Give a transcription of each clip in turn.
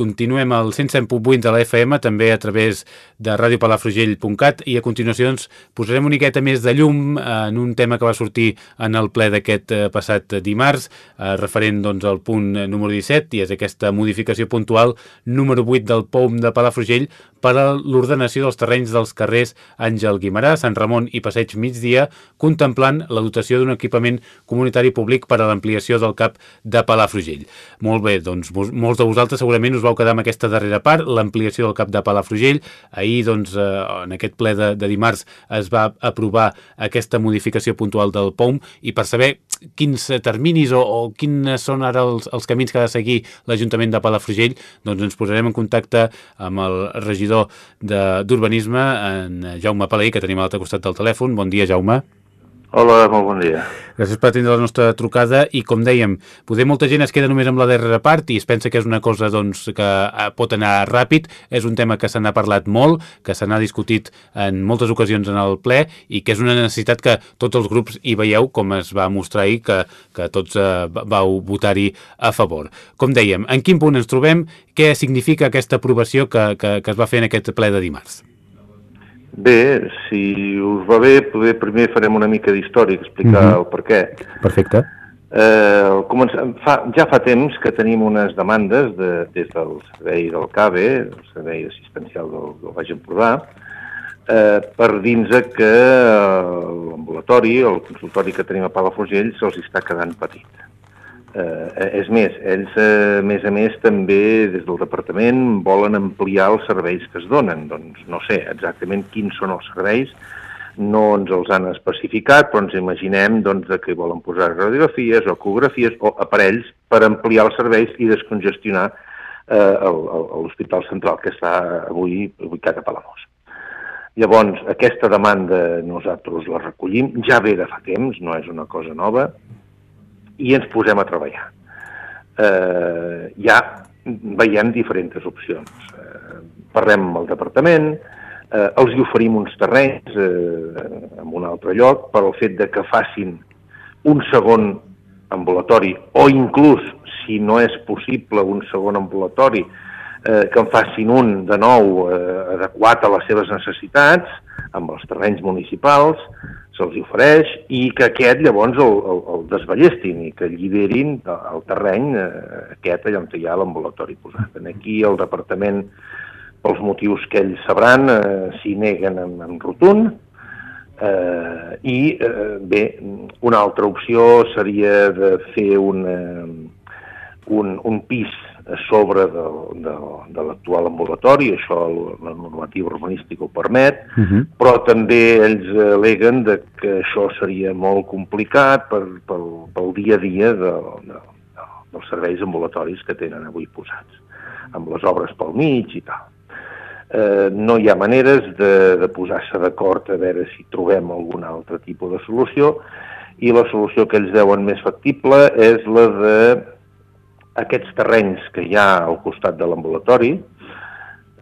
continuem al 107.8 de la FM, també a través de radiopalafrugell.cat i a continuació doncs, posarem una miqueta més de llum en un tema que va sortir en el ple d'aquest eh, passat dimarts, eh, referent doncs, al punt número 17, i és aquesta modificació puntual número 8 del POM de Palafrugell per a l'ordenació dels terrenys dels carrers Àngel Guimarà, Sant Ramon i Passeig Migdia, contemplant la dotació d'un equipament comunitari públic per a l'ampliació del CAP de Palafrugell. Molt bé, doncs molts de vosaltres segurament us vau quedar amb aquesta darrera part, l'ampliació del CAP de Palafrugell. Ahir, doncs, eh, en aquest ple de, de dimarts es va aprovar aquesta modificació puntual del POM i per saber quins terminis o, o quins són ara els, els camins que ha de seguir l'Ajuntament de Palafrugell, doncs ens posarem en contacte amb el regidor d'Urbanisme, en Jaume Palaí, que tenim a l'altre costat del telèfon. Bon dia, Jaume. Hola, molt bon dia. Gràcies per atendre la nostra trucada i, com dèiem, poder molta gent es queda només amb la darrera part i es pensa que és una cosa doncs, que eh, pot anar ràpid. És un tema que se n'ha parlat molt, que se n'ha discutit en moltes ocasions en el ple i que és una necessitat que tots els grups hi veieu, com es va mostrar ahir, que, que tots eh, vau votar-hi a favor. Com dèiem, en quin punt ens trobem? Què significa aquesta aprovació que, que, que es va fer en aquest ple de dimarts? Bé, si us va bé, poder primer farem una mica d'història, explicar mm -hmm. el per què. Perfecte. Eh, començam, fa, ja fa temps que tenim unes demandes de, des del servei del CABE, el servei assistencial del, del Baix Empordà, eh, per dins que l'ambulatori, el consultori que tenim a Palafrugell, se'ls està quedant petit. Eh, és més, ells, eh, a més a més, també des del departament volen ampliar els serveis que es donen. Doncs no sé exactament quins són els serveis, no ens els han especificat, però ens imaginem doncs, que volen posar radiografies o ecografies o aparells per ampliar els serveis i descongestionar eh, l'Hospital Central que està avui ubicat a Palamós. Llavors, aquesta demanda nosaltres la recollim, ja ve de fa temps, no és una cosa nova, i ens posem a treballar. Eh, ja veiem diferents opcions. Eh, parlem amb el departament, eh, els hi oferim uns terrenys eh, en un altre lloc per al fet de que facin un segon ambulatori o inclús, si no és possible, un segon ambulatori, eh, que en facin un de nou eh, adequat a les seves necessitats amb els terrenys municipals, se'ls ofereix i que aquest llavors el, el, el desballestin i que alliberin el terreny eh, aquest allà on hi ha l'ambulatori posat. Aquí el departament, pels motius que ells sabran, eh, s'hi neguen en, en rotund eh, i eh, bé, una altra opció seria de fer una, un, un pis sobre de, de, de l'actual ambulatori, això la normativa urbanística ho permet, uh mhm. -huh. però també ells aleguen de que això seria molt complicat per, pel, pel dia a dia de, de, de, dels serveis ambulatoris que tenen avui posats, amb les obres pel mig i tal. Eh, no hi ha maneres de, de posar-se d'acord a veure si trobem algun altre tipus de solució i la solució que ells deuen més factible és la de aquests terrenys que hi ha al costat de l'ambulatori,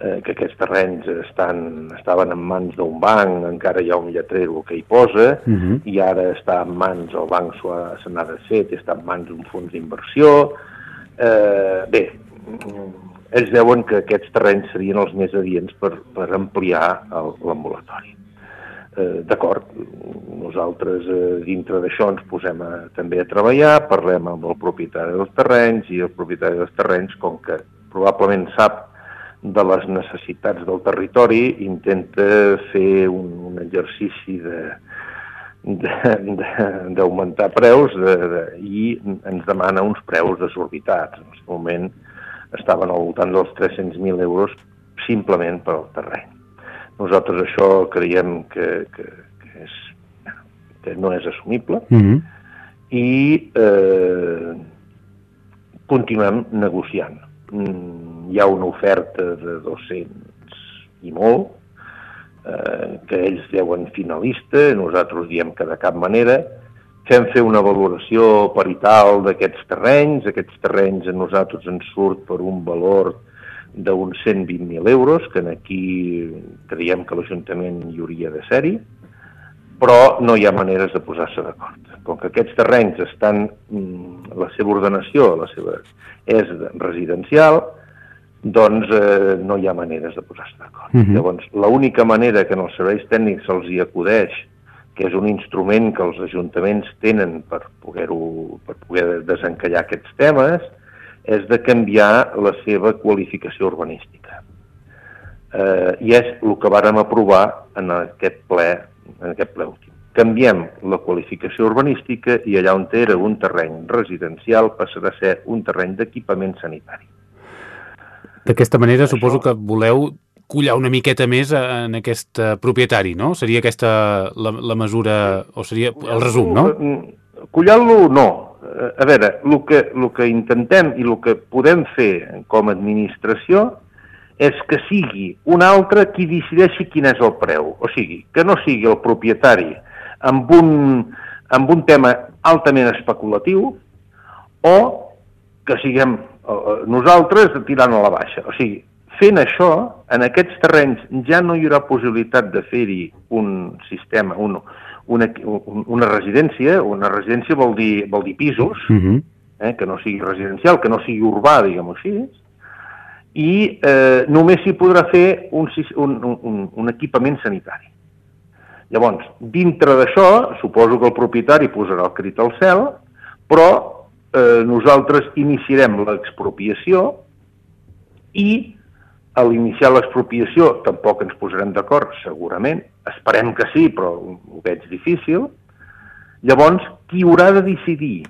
eh, que aquests terrenys estan, estaven en mans d'un banc, encara hi ha un lletrero que hi posa, uh mhm. -huh. i ara està en mans, el banc se n'ha desfet, està en mans d'un fons d'inversió. Eh, bé, ells deuen que aquests terrenys serien els més adients per, per ampliar l'ambulatori. Eh, D'acord, nosaltres eh, dintre d'això ens posem a, també a treballar, parlem amb el propietari dels terrenys i el propietari dels terrenys, com que probablement sap de les necessitats del territori, intenta fer un, un exercici de d'augmentar preus de, de, i ens demana uns preus desorbitats. En aquest moment estaven al voltant dels 300.000 euros simplement per al terreny. Nosaltres això creiem que, que, que, és, que no és assumible mm -hmm. i eh, continuem negociant. Mm, hi ha una oferta de 200 i molt, eh, que ells deuen finalista, nosaltres diem que de cap manera, fem fer una valoració parital d'aquests terrenys, aquests terrenys a nosaltres ens surt per un valor d'uns 120.000 euros, que en aquí creiem que l'Ajuntament hi hauria de ser-hi, però no hi ha maneres de posar-se d'acord. Com que aquests terrenys estan, mm, la seva ordenació la seva, és residencial, doncs eh, no hi ha maneres de posar-se d'acord. Uh -huh. Llavors, l'única manera que en els serveis tècnics se'ls hi acudeix, que és un instrument que els ajuntaments tenen per poder, per poder desencallar aquests temes, és de canviar la seva qualificació urbanística. Eh, I és el que vàrem aprovar en aquest ple, en aquest ple últim. Canviem la qualificació urbanística i allà on era un terreny residencial passarà a ser un terreny d'equipament sanitari. D'aquesta manera Això... suposo que voleu collar una miqueta més en aquest eh, propietari, no? Seria aquesta la, la mesura, o seria el resum, no? Collar-lo no. Eh, a veure, el que, el que intentem i el que podem fer com a administració és que sigui un altre qui decideixi quin és el preu. O sigui, que no sigui el propietari amb un, amb un tema altament especulatiu o que siguem Eh, nosaltres tirant a la baixa. O sigui, fent això, en aquests terrenys ja no hi haurà possibilitat de fer-hi un sistema, un, una, una residència, una residència vol dir, vol dir pisos, uh mhm. -huh. eh, que no sigui residencial, que no sigui urbà, diguem-ho així, i eh, només s'hi podrà fer un, un, un, un equipament sanitari. Llavors, dintre d'això, suposo que el propietari posarà el crit al cel, però eh, nosaltres iniciarem l'expropiació i a l'iniciar l'expropiació tampoc ens posarem d'acord, segurament, esperem que sí, però ho veig difícil. Llavors, qui haurà de decidir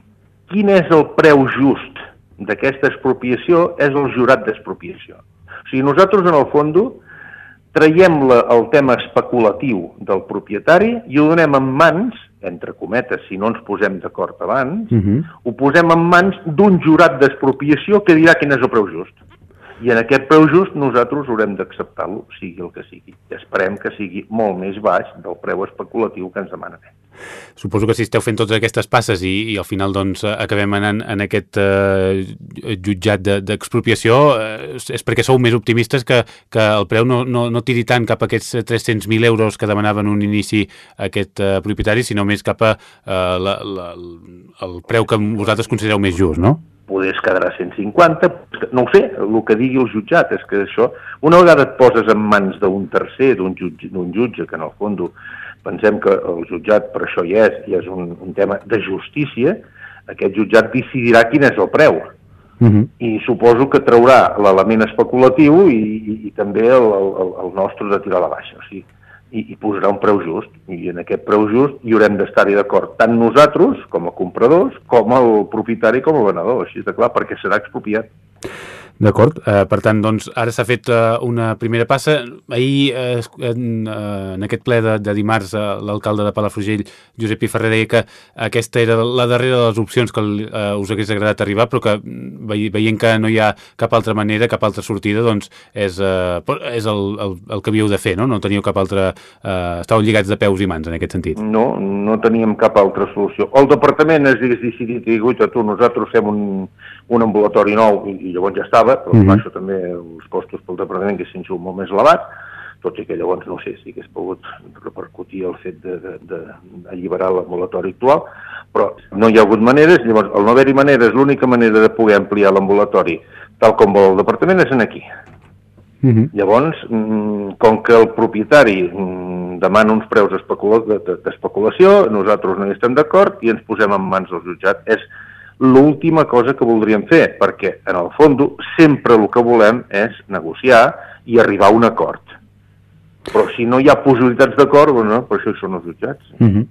quin és el preu just d'aquesta expropiació és el jurat d'expropiació. O sigui, nosaltres, en el fons, traiem la, el tema especulatiu del propietari i ho donem en mans entre cometes, si no ens posem d'acord abans, uh mhm. -huh. ho posem en mans d'un jurat d'expropiació que dirà quin és el preu just. I en aquest preu just nosaltres haurem d'acceptar-lo, sigui el que sigui. Esperem que sigui molt més baix del preu especulatiu que ens demanen. Suposo que si esteu fent totes aquestes passes i, i al final doncs, acabem anant en aquest eh, jutjat d'expropiació, de, eh, és perquè sou més optimistes que, que el preu no, no, no tiri tant cap a aquests 300.000 euros que demanaven un inici aquest eh, propietari, sinó més cap a eh, la, la, el preu que vosaltres considereu més just, no? Poder es quedarà 150, no ho sé, el que digui el jutjat és que això, una vegada et poses en mans d'un tercer, d'un jutge, jutge, que en el fons pensem que el jutjat per això hi és, i és un, un tema de justícia, aquest jutjat decidirà quin és el preu. Uh mhm. -huh. I suposo que traurà l'element especulatiu i, i, i també el, el, el nostre de tirar la baixa. O sigui, i, i posarà un preu just. I en aquest preu just hi haurem d'estar-hi d'acord tant nosaltres, com a compradors, com el propietari, com el venedor. Així de clar, perquè serà expropiat. D'acord, eh, per tant, doncs, ara s'ha fet eh, una primera passa. Ahir, eh, en, eh, en aquest ple de, de dimarts, eh, l'alcalde de Palafrugell, Josep I Ferrer, deia que aquesta era la darrera de les opcions que eh, us hagués agradat arribar, però que veient que no hi ha cap altra manera, cap altra sortida, doncs és, eh, és el, el, el que havíeu de fer, no? No teníeu cap altra... Eh, estàveu lligats de peus i mans, en aquest sentit. No, no teníem cap altra solució. El departament es decidit i dit, tu, nosaltres fem un, un ambulatori nou i llavors ja estava, però mm -hmm. això també els costos pel departament que s'han molt més elevat, tot i que llavors no sé si hagués pogut repercutir el fet d'alliberar l'ambulatori actual, però no hi ha hagut maneres, llavors el no haver-hi maneres, l'única manera de poder ampliar l'ambulatori tal com vol el departament és en aquí. Mm -hmm. Llavors, com que el propietari mm, demana uns preus d'especulació, nosaltres no hi estem d'acord i ens posem en mans del jutjat. És l'última cosa que voldríem fer, perquè en el fons sempre el que volem és negociar i arribar a un acord. Però si no hi ha possibilitats d'acord, bueno, per això són els jutjats. Mm -hmm.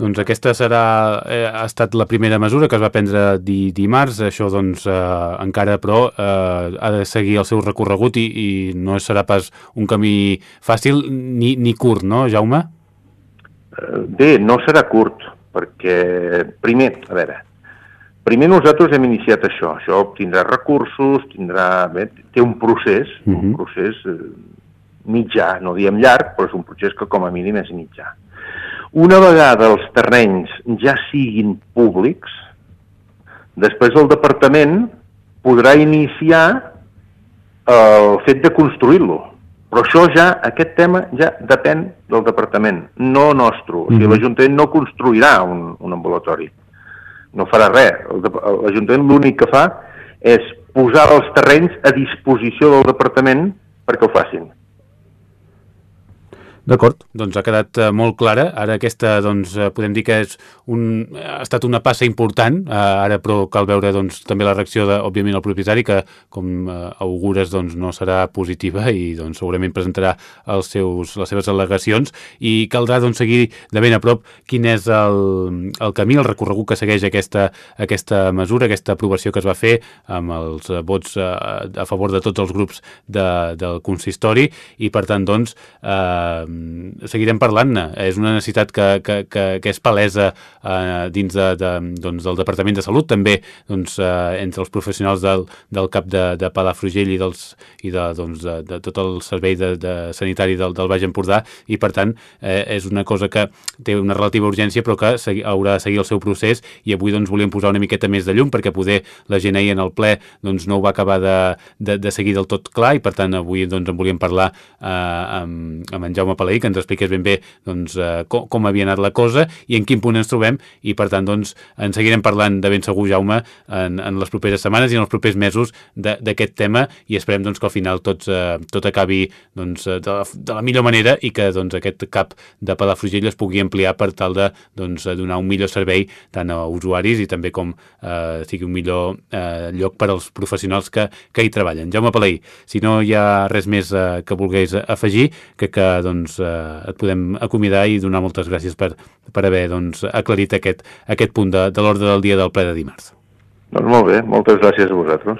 Doncs aquesta serà, eh, ha estat la primera mesura que es va prendre di, dimarts, això doncs eh, encara però eh, ha de seguir el seu recorregut i, i no serà pas un camí fàcil ni, ni curt, no, Jaume? Eh, bé, no serà curt, perquè primer, a veure, Primer nosaltres hem iniciat això, això tindrà recursos, tindrà, bé, té un procés, uh -huh. un mhm. procés eh, mitjà, no diem llarg, però és un procés que com a mínim és mitjà. Una vegada els terrenys ja siguin públics, després el departament podrà iniciar el fet de construir-lo. Però això ja, aquest tema ja depèn del departament, no nostre. O sigui, mhm. l'Ajuntament no construirà un, un ambulatori no farà res. L'Ajuntament l'únic que fa és posar els terrenys a disposició del departament perquè ho facin. D'acord, doncs ha quedat uh, molt clara. Ara aquesta, doncs, uh, podem dir que és un, ha estat una passa important, uh, ara però cal veure doncs, també la reacció, de, òbviament, el propietari, que com augures doncs, no serà positiva i doncs, segurament presentarà els seus, les seves al·legacions. I caldrà doncs, seguir de ben a prop quin és el, el camí, el recorregut que segueix aquesta, aquesta mesura, aquesta aprovació que es va fer amb els vots uh, a favor de tots els grups de, del consistori. I, per tant, doncs, eh, seguirem parlant-ne. És una necessitat que, que, que, que és palesa eh, dins de, de, doncs, del Departament de Salut, també doncs, eh, entre els professionals del, del CAP de, de Palafrugell i, dels, i de, doncs, de, de tot el servei de, de sanitari del, del Baix Empordà. I, per tant, eh, és una cosa que té una relativa urgència però que segui, haurà de seguir el seu procés. I avui doncs, volíem posar una miqueta més de llum perquè poder la gent ahir en el ple doncs, no ho va acabar de, de, de seguir del tot clar. I, per tant, avui doncs, en volíem parlar eh, amb, amb en Jaume Palaí, que ens expliqués ben bé doncs, eh, com, com havia anat la cosa i en quin punt ens trobem i per tant doncs, en seguirem parlant de ben segur, Jaume, en, en les properes setmanes i en els propers mesos d'aquest tema i esperem doncs, que al final tots, eh, tot acabi doncs, de, la, de la millor manera i que doncs, aquest cap de Palafrugell es pugui ampliar per tal de doncs, donar un millor servei tant a usuaris i també com eh, sigui un millor eh, lloc per als professionals que, que hi treballen. Jaume Palaí, si no hi ha res més eh, que volgués afegir, que, que doncs, doncs, eh, et podem acomiadar i donar moltes gràcies per, per haver doncs, aclarit aquest, aquest punt de, de l'ordre del dia del ple de dimarts. Doncs molt bé, moltes gràcies a vosaltres.